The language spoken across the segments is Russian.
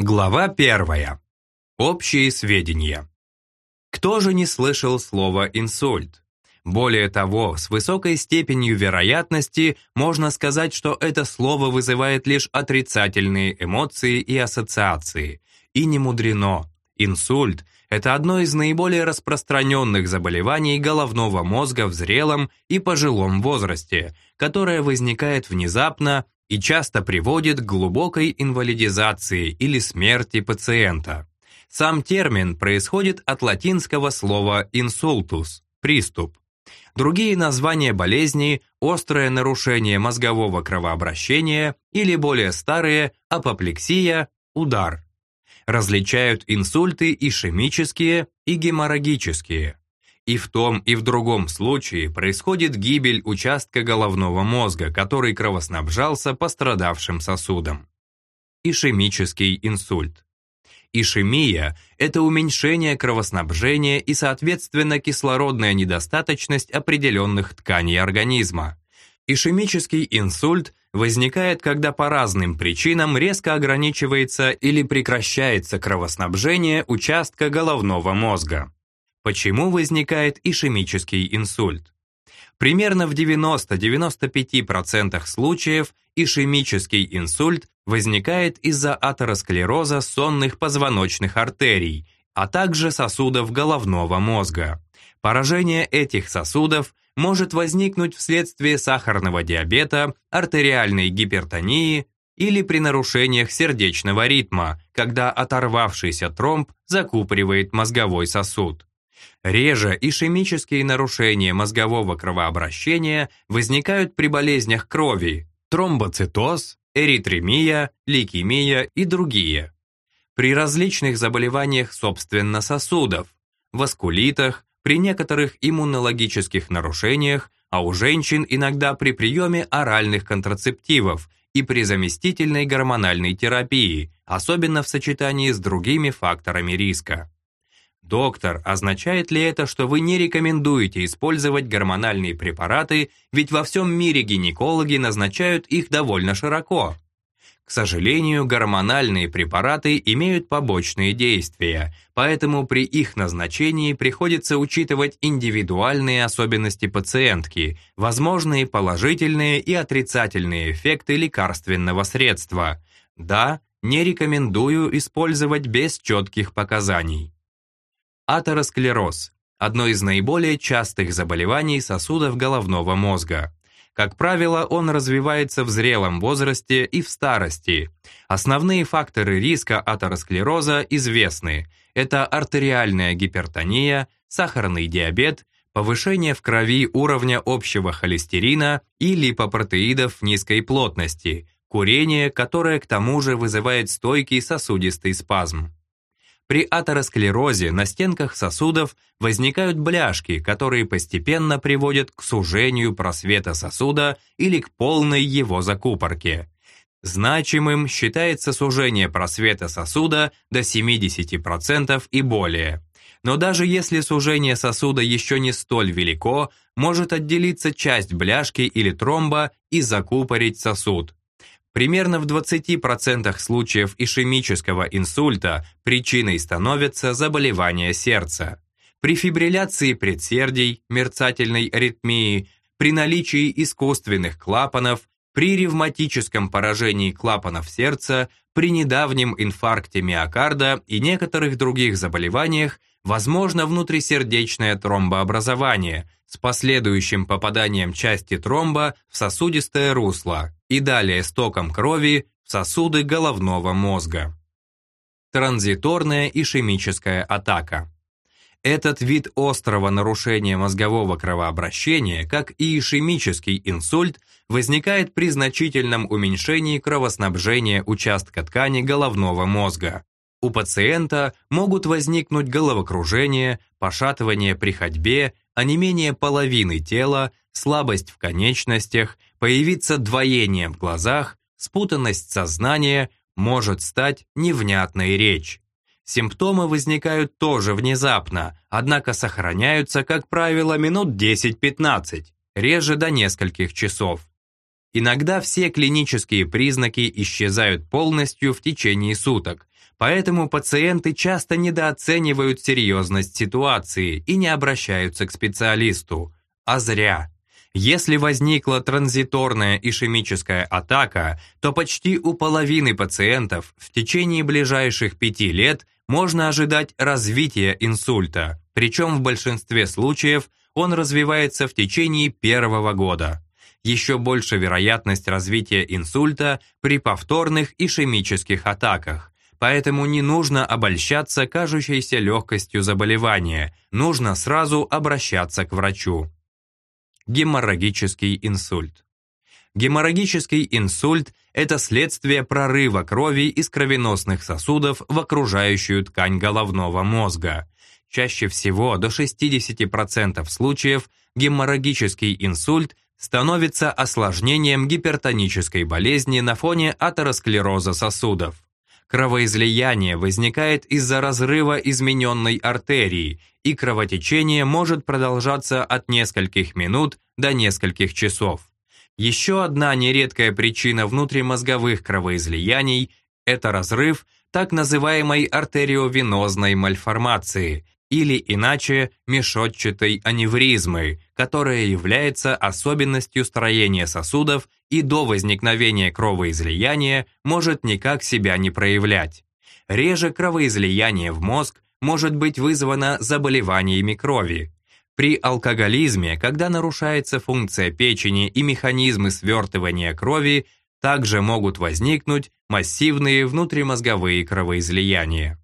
Глава первая. Общие сведения. Кто же не слышал слова «инсульт»? Более того, с высокой степенью вероятности можно сказать, что это слово вызывает лишь отрицательные эмоции и ассоциации. И не мудрено. Инсульт – это одно из наиболее распространенных заболеваний головного мозга в зрелом и пожилом возрасте, которое возникает внезапно и часто приводит к глубокой инвалидизации или смерти пациента. Сам термин происходит от латинского слова «insultus» – «приступ». Другие названия болезни – острое нарушение мозгового кровообращения или более старые – апоплексия, удар. Различают инсульты ишемические и геморрагические. И в том, и в другом случае происходит гибель участка головного мозга, который кровоснабжался пострадавшим сосудом. Ишемический инсульт. Ишемия – это уменьшение кровоснабжения и, соответственно, кислородная недостаточность определенных тканей организма. Ишемический инсульт возникает, когда по разным причинам резко ограничивается или прекращается кровоснабжение участка головного мозга. Почему возникает ишемический инсульт? Примерно в 90-95% случаев ишемический инсульт возникает из-за атеросклероза сонных позвоночных артерий, а также сосудов головного мозга. Поражение этих сосудов может возникнуть вследствие сахарного диабета, артериальной гипертонии или при нарушениях сердечного ритма, когда оторвавшийся тромб закупоривает мозговой сосуд. Реже ишемические нарушения мозгового кровообращения возникают при болезнях крови, тромбоцитоз, эритремия, лейкемия и другие. При различных заболеваниях собственно сосудов, васкулитах, при некоторых иммунологических нарушениях, а у женщин иногда при приеме оральных контрацептивов и при заместительной гормональной терапии, особенно в сочетании с другими факторами риска. Доктор, означает ли это, что вы не рекомендуете использовать гормональные препараты, ведь во всем мире гинекологи назначают их довольно широко? К сожалению, гормональные препараты имеют побочные действия, поэтому при их назначении приходится учитывать индивидуальные особенности пациентки, возможные положительные и отрицательные эффекты лекарственного средства. Да, не рекомендую использовать без четких показаний. Атеросклероз – одно из наиболее частых заболеваний сосудов головного мозга. Как правило, он развивается в зрелом возрасте и в старости. Основные факторы риска атеросклероза известны. Это артериальная гипертония, сахарный диабет, повышение в крови уровня общего холестерина и липопротеидов низкой плотности, курение, которое к тому же вызывает стойкий сосудистый спазм. При атеросклерозе на стенках сосудов возникают бляшки, которые постепенно приводят к сужению просвета сосуда или к полной его закупорке. Значимым считается сужение просвета сосуда до 70% и более. Но даже если сужение сосуда еще не столь велико, может отделиться часть бляшки или тромба и закупорить сосуд. Примерно в 20% случаев ишемического инсульта причиной становится заболевание сердца. При фибрилляции предсердий, мерцательной аритмии, при наличии искусственных клапанов, при ревматическом поражении клапанов сердца, при недавнем инфаркте миокарда и некоторых других заболеваниях возможно внутрисердечное тромбообразование с последующим попаданием части тромба в сосудистое русло, и далее стоком крови в сосуды головного мозга. Транзиторная ишемическая атака. Этот вид острого нарушения мозгового кровообращения, как и ишемический инсульт, возникает при значительном уменьшении кровоснабжения участка ткани головного мозга. У пациента могут возникнуть головокружение, пошатывание при ходьбе, онемение половины тела, слабость в конечностях, появиться двоение в глазах, спутанность сознания, может стать невнятной речь. Симптомы возникают тоже внезапно, однако сохраняются, как правило, минут 10-15, реже до нескольких часов. Иногда все клинические признаки исчезают полностью в течение суток, Поэтому пациенты часто недооценивают серьезность ситуации и не обращаются к специалисту. А зря. Если возникла транзиторная ишемическая атака, то почти у половины пациентов в течение ближайших пяти лет можно ожидать развития инсульта, причем в большинстве случаев он развивается в течение первого года. Еще больше вероятность развития инсульта при повторных ишемических атаках, поэтому не нужно обольщаться кажущейся легкостью заболевания, нужно сразу обращаться к врачу. Геморрагический инсульт. Геморрагический инсульт – это следствие прорыва крови из кровеносных сосудов в окружающую ткань головного мозга. Чаще всего, до 60% случаев, геморрагический инсульт становится осложнением гипертонической болезни на фоне атеросклероза сосудов. Кровоизлияние возникает из-за разрыва измененной артерии, и кровотечение может продолжаться от нескольких минут до нескольких часов. Еще одна нередкая причина внутримозговых кровоизлияний – это разрыв так называемой артериовенозной мальформации или иначе мешотчатой аневризмы, которая является особенностью строения сосудов и до возникновения кровоизлияния может никак себя не проявлять. Реже кровоизлияние в мозг может быть вызвано заболеваниями крови. При алкоголизме, когда нарушается функция печени и механизмы свертывания крови, также могут возникнуть массивные внутримозговые кровоизлияния.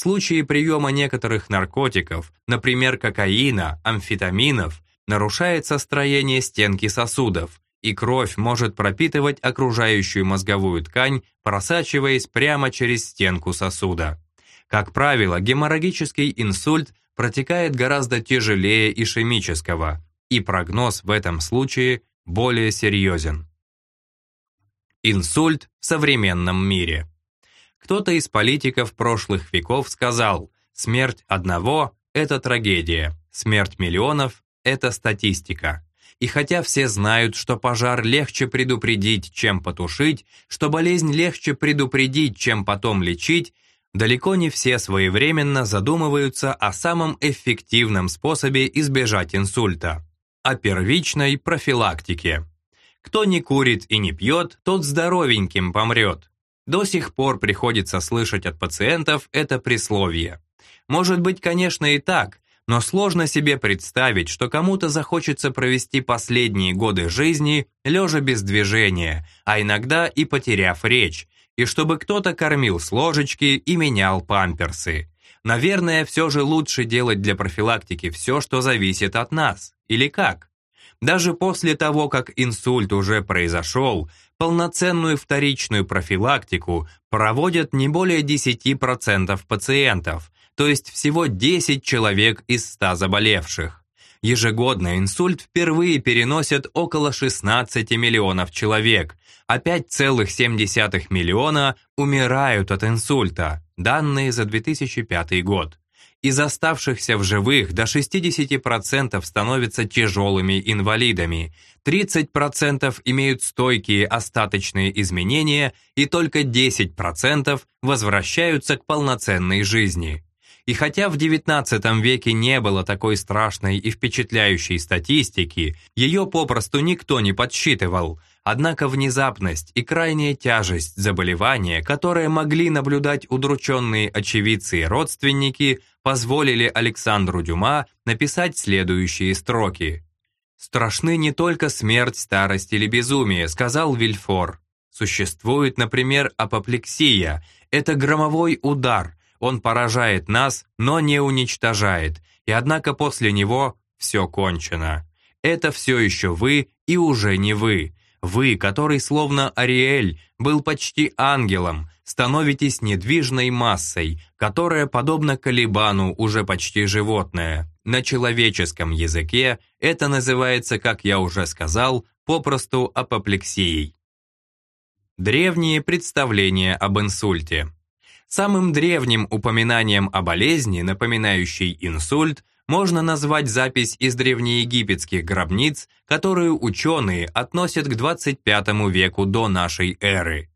Случае приема некоторых наркотиков, например, кокаина, амфетаминов, нарушается строение стенки сосудов, и кровь может пропитывать окружающую мозговую ткань, просачиваясь прямо через стенку сосуда. Как правило, геморрагический инсульт протекает гораздо тяжелее ишемического, и прогноз в этом случае более серьезен. Инсульт в современном мире. Кто-то из политиков прошлых веков сказал, смерть одного – это трагедия, смерть миллионов – это статистика. И хотя все знают, что пожар легче предупредить, чем потушить, что болезнь легче предупредить, чем потом лечить, далеко не все своевременно задумываются о самом эффективном способе избежать инсульта – о первичной профилактике. Кто не курит и не пьет, тот здоровеньким помрет. До сих пор приходится слышать от пациентов это присловие. Может быть, конечно, и так, но сложно себе представить, что кому-то захочется провести последние годы жизни лежа без движения, а иногда и потеряв речь, и чтобы кто-то кормил с ложечки и менял памперсы. Наверное, все же лучше делать для профилактики все, что зависит от нас. Или как? Даже после того, как инсульт уже произошел, полноценную вторичную профилактику проводят не более 10% пациентов, то есть всего 10 человек из 100 заболевших. Ежегодно инсульт впервые переносят около 16 миллионов человек, а 5,7 миллиона умирают от инсульта, данные за 2005 год. Из оставшихся в живых до 60% становятся тяжелыми инвалидами, 30% имеют стойкие остаточные изменения и только 10% возвращаются к полноценной жизни. И хотя в XIX веке не было такой страшной и впечатляющей статистики, ее попросту никто не подсчитывал, однако внезапность и крайняя тяжесть заболевания, которые могли наблюдать удрученные очевидцы и родственники, позволили Александру Дюма написать следующие строки. «Страшны не только смерть, старость или безумие», сказал Вильфор. Существует, например, апоплексия. Это громовой удар, он поражает нас, но не уничтожает, и однако после него все кончено. Это все еще вы и уже не вы. Вы, который словно Ариэль был почти ангелом, становитесь недвижной массой, которая, подобно Калибану, уже почти животное. На человеческом языке это называется, как я уже сказал, попросту апоплексией. Древние представления об инсульте. Самым древним упоминанием о болезни, напоминающей инсульт, можно назвать запись из древнеегипетских гробниц, которую ученые относят к 25 веку до нашей эры.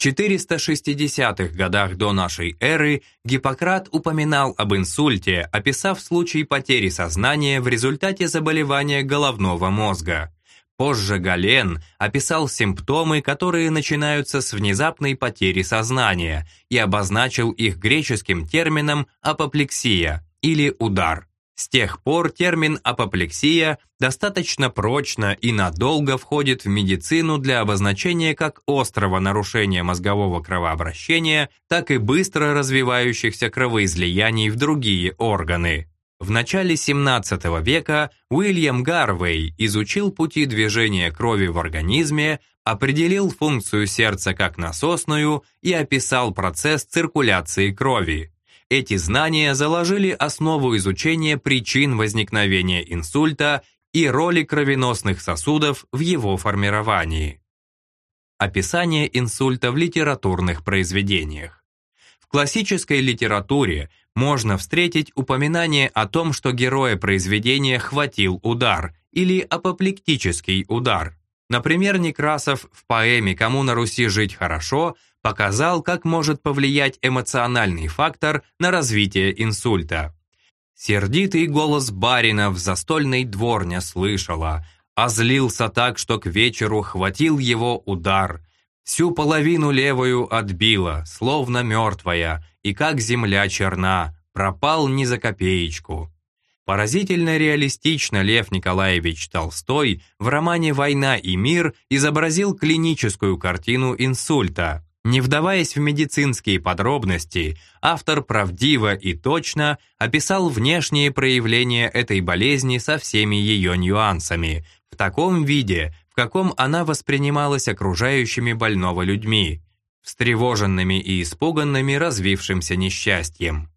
В В 460-х годах до нашей эры Гиппократ упоминал об инсульте, описав случай потери сознания в результате заболевания головного мозга. Позже Гален описал симптомы, которые начинаются с внезапной потери сознания, и обозначил их греческим термином апоплексия или удар. С тех пор термин апоплексия достаточно прочно и надолго входит в медицину для обозначения как острого нарушения мозгового кровообращения, так и быстро развивающихся кровоизлияний в другие органы. В начале 17 века Уильям Гарвей изучил пути движения крови в организме, определил функцию сердца как насосную и описал процесс циркуляции крови. Эти знания заложили основу изучения причин возникновения инсульта и роли кровеносных сосудов в его формировании. Описание инсульта в литературных произведениях. В классической литературе можно встретить упоминание о том, что героя произведения хватил удар или апоплектический удар. Например, Некрасов в поэме «Кому на Руси жить хорошо» показал, как может повлиять эмоциональный фактор на развитие инсульта. Сердитый голос барина в застольной дворне слышала, а злился так, что к вечеру хватил его удар. Всю половину левую отбила, словно мертвая, и как земля черна, пропал ни за копеечку. Поразительно реалистично Лев Николаевич Толстой в романе «Война и мир» изобразил клиническую картину инсульта. Не вдаваясь в медицинские подробности, автор правдиво и точно описал внешние проявления этой болезни со всеми ее нюансами, в таком виде, в каком она воспринималась окружающими больного людьми, встревоженными и испуганными развившимся несчастьем.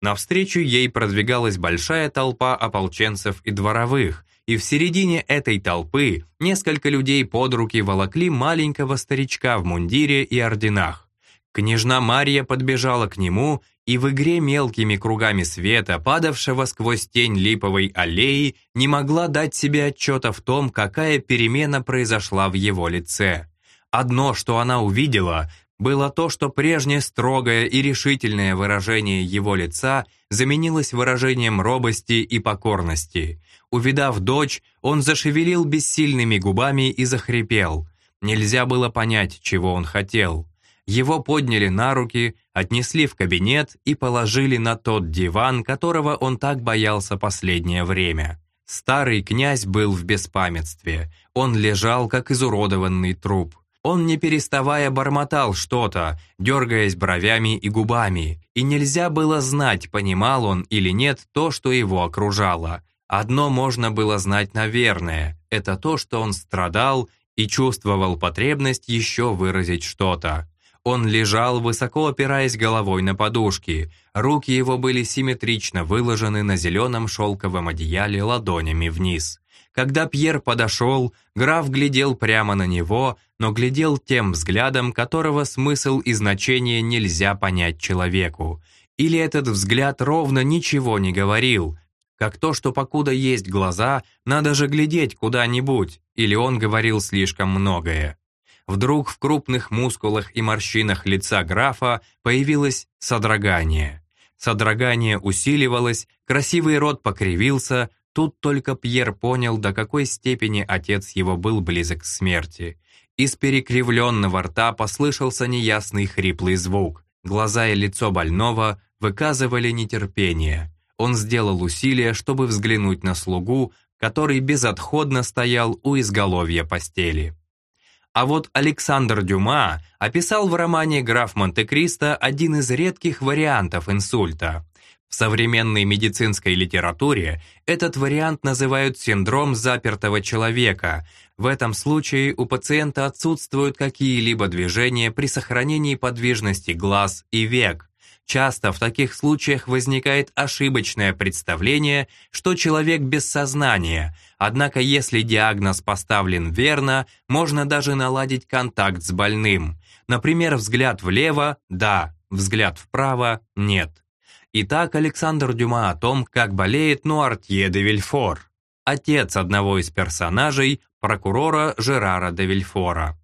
Навстречу ей продвигалась большая толпа ополченцев и дворовых, и в середине этой толпы несколько людей под руки волокли маленького старичка в мундире и орденах. Княжна Мария подбежала к нему и в игре мелкими кругами света, падавшего сквозь тень липовой аллеи, не могла дать себе отчета в том, какая перемена произошла в его лице. Одно, что она увидела, было то, что прежнее строгое и решительное выражение его лица заменилось выражением робости и покорности. Увидав дочь, он зашевелил бессильными губами и захрипел. Нельзя было понять, чего он хотел. Его подняли на руки, отнесли в кабинет и положили на тот диван, которого он так боялся последнее время. Старый князь был в беспамятстве. Он лежал, как изуродованный труп. Он, не переставая, бормотал что-то, дергаясь бровями и губами, и нельзя было знать, понимал он или нет то, что его окружало. Одно можно было знать наверное, это то, что он страдал и чувствовал потребность еще выразить что-то. Он лежал, высоко опираясь головой на подушки. Руки его были симметрично выложены на зеленом шелковом одеяле ладонями вниз. Когда Пьер подошел, граф глядел прямо на него, но глядел тем взглядом, которого смысл и значение нельзя понять человеку. Или этот взгляд ровно ничего не говорил, как то, что покуда есть глаза, надо же глядеть куда-нибудь, или он говорил слишком многое. Вдруг в крупных мускулах и морщинах лица графа появилось содрогание. Содрогание усиливалось, красивый рот покривился, Тут только Пьер понял, до какой степени отец его был близок к смерти. Из перекривленного рта послышался неясный хриплый звук. Глаза и лицо больного выказывали нетерпение. Он сделал усилие, чтобы взглянуть на слугу, который безотходно стоял у изголовья постели. А вот Александр Дюма описал в романе «Граф Монте-Кристо» один из редких вариантов инсульта. В современной медицинской литературе этот вариант называют синдром запертого человека. В этом случае у пациента отсутствуют какие-либо движения при сохранении подвижности глаз и век. Часто в таких случаях возникает ошибочное представление, что человек без сознания, однако если диагноз поставлен верно, можно даже наладить контакт с больным. Например, взгляд влево – да, взгляд вправо – нет. Итак, Александр Дюма о том, как болеет Нуартье де Вильфор, отец одного из персонажей, прокурора Жерара де Вильфора.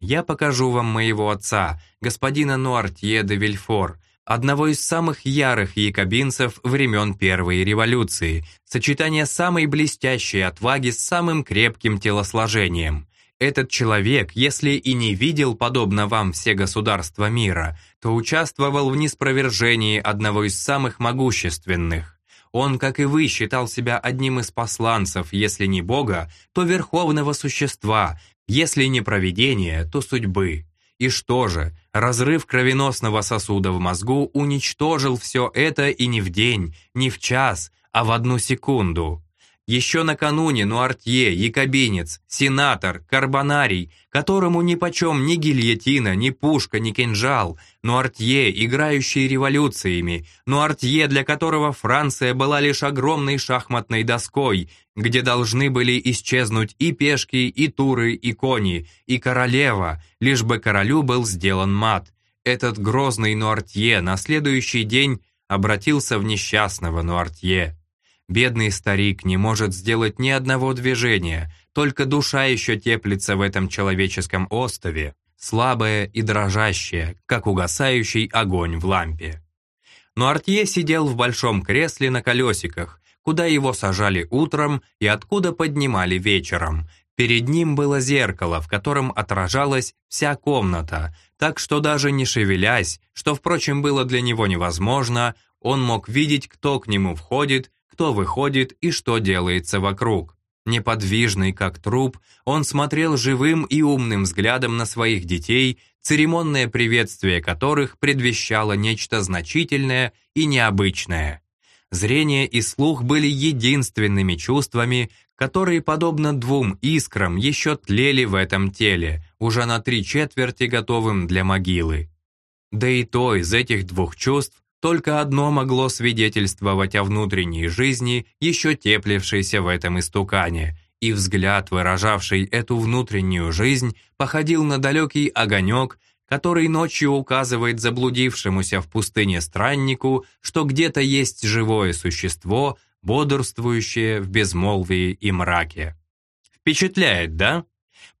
Я покажу вам моего отца, господина Нуартье де Вильфор, одного из самых ярых якобинцев времен Первой революции, сочетание самой блестящей отваги с самым крепким телосложением. Этот человек, если и не видел, подобно вам, все государства мира, то участвовал в неспровержении одного из самых могущественных. Он, как и вы, считал себя одним из посланцев, если не Бога, то верховного существа, если не провидения, то судьбы. И что же, разрыв кровеносного сосуда в мозгу уничтожил все это и не в день, не в час, а в одну секунду. Еще накануне Нуартье, якобинец, сенатор, карбонарий, которому нипочем ни гильотина, ни пушка, ни кинжал, Нуартье, играющий революциями, Нуартье, для которого Франция была лишь огромной шахматной доской, где должны были исчезнуть и пешки, и туры, и кони, и королева, лишь бы королю был сделан мат. Этот грозный Нуартье на следующий день обратился в несчастного Нуартье. Бедный старик не может сделать ни одного движения, только душа еще теплится в этом человеческом остове, слабая и дрожащая, как угасающий огонь в лампе. Но Артье сидел в большом кресле на колесиках, куда его сажали утром и откуда поднимали вечером. Перед ним было зеркало, в котором отражалась вся комната, так что даже не шевелясь, что, впрочем, было для него невозможно, он мог видеть, кто к нему входит кто выходит и что делается вокруг. Неподвижный, как труп, он смотрел живым и умным взглядом на своих детей, церемонное приветствие которых предвещало нечто значительное и необычное. Зрение и слух были единственными чувствами, которые, подобно двум искрам, еще тлели в этом теле, уже на три четверти готовым для могилы. Да и то из этих двух чувств только одно могло свидетельствовать о внутренней жизни, еще теплившейся в этом истукане, и взгляд, выражавший эту внутреннюю жизнь, походил на далекий огонек, который ночью указывает заблудившемуся в пустыне страннику, что где-то есть живое существо, бодрствующее в безмолвии и мраке. Впечатляет, да?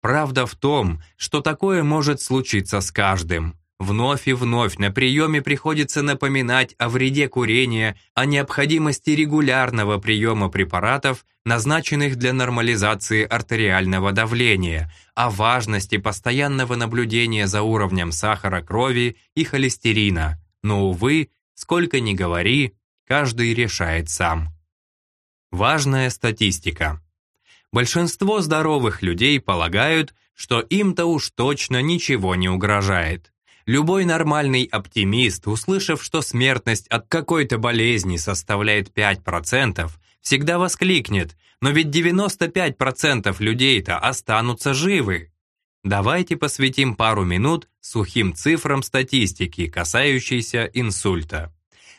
Правда в том, что такое может случиться с каждым, Вновь и вновь на приеме приходится напоминать о вреде курения, о необходимости регулярного приема препаратов, назначенных для нормализации артериального давления, о важности постоянного наблюдения за уровнем сахара крови и холестерина. Но, увы, сколько ни говори, каждый решает сам. Важная статистика. Большинство здоровых людей полагают, что им-то уж точно ничего не угрожает. Любой нормальный оптимист, услышав, что смертность от какой-то болезни составляет 5%, всегда воскликнет, но ведь 95% людей-то останутся живы. Давайте посвятим пару минут сухим цифрам статистики, касающейся инсульта.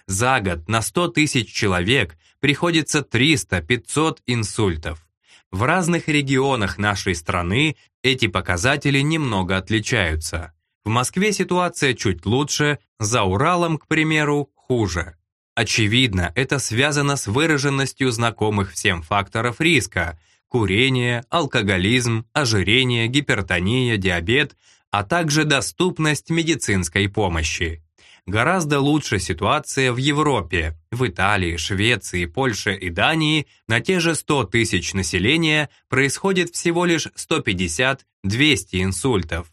За год на 100 тысяч человек приходится 300-500 инсультов. В разных регионах нашей страны эти показатели немного отличаются. В Москве ситуация чуть лучше, за Уралом, к примеру, хуже. Очевидно, это связано с выраженностью знакомых всем факторов риска – курение, алкоголизм, ожирение, гипертония, диабет, а также доступность медицинской помощи. Гораздо лучше ситуация в Европе, в Италии, Швеции, Польше и Дании на те же 100 тысяч населения происходит всего лишь 150-200 инсультов.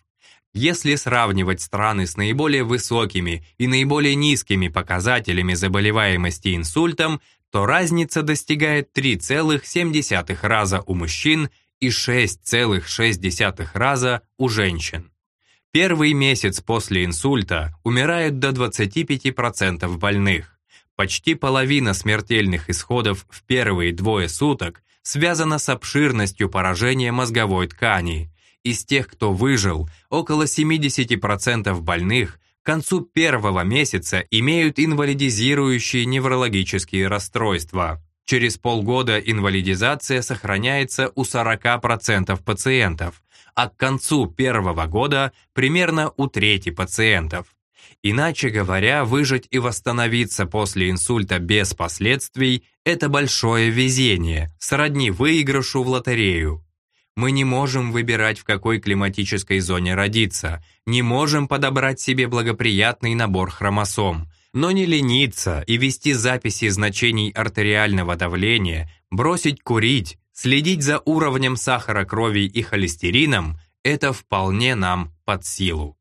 Если сравнивать страны с наиболее высокими и наиболее низкими показателями заболеваемости инсультом, то разница достигает 3,7 раза у мужчин и 6,6 раза у женщин. Первый месяц после инсульта умирают до 25% больных. Почти половина смертельных исходов в первые двое суток связана с обширностью поражения мозговой ткани – из тех, кто выжил, около 70% больных к концу первого месяца имеют инвалидизирующие неврологические расстройства. Через полгода инвалидизация сохраняется у 40% пациентов, а к концу первого года примерно у трети пациентов. Иначе говоря, выжить и восстановиться после инсульта без последствий – это большое везение, сродни выигрышу в лотерею. Мы не можем выбирать, в какой климатической зоне родиться, не можем подобрать себе благоприятный набор хромосом, но не лениться и вести записи значений артериального давления, бросить курить, следить за уровнем сахара крови и холестерином – это вполне нам под силу.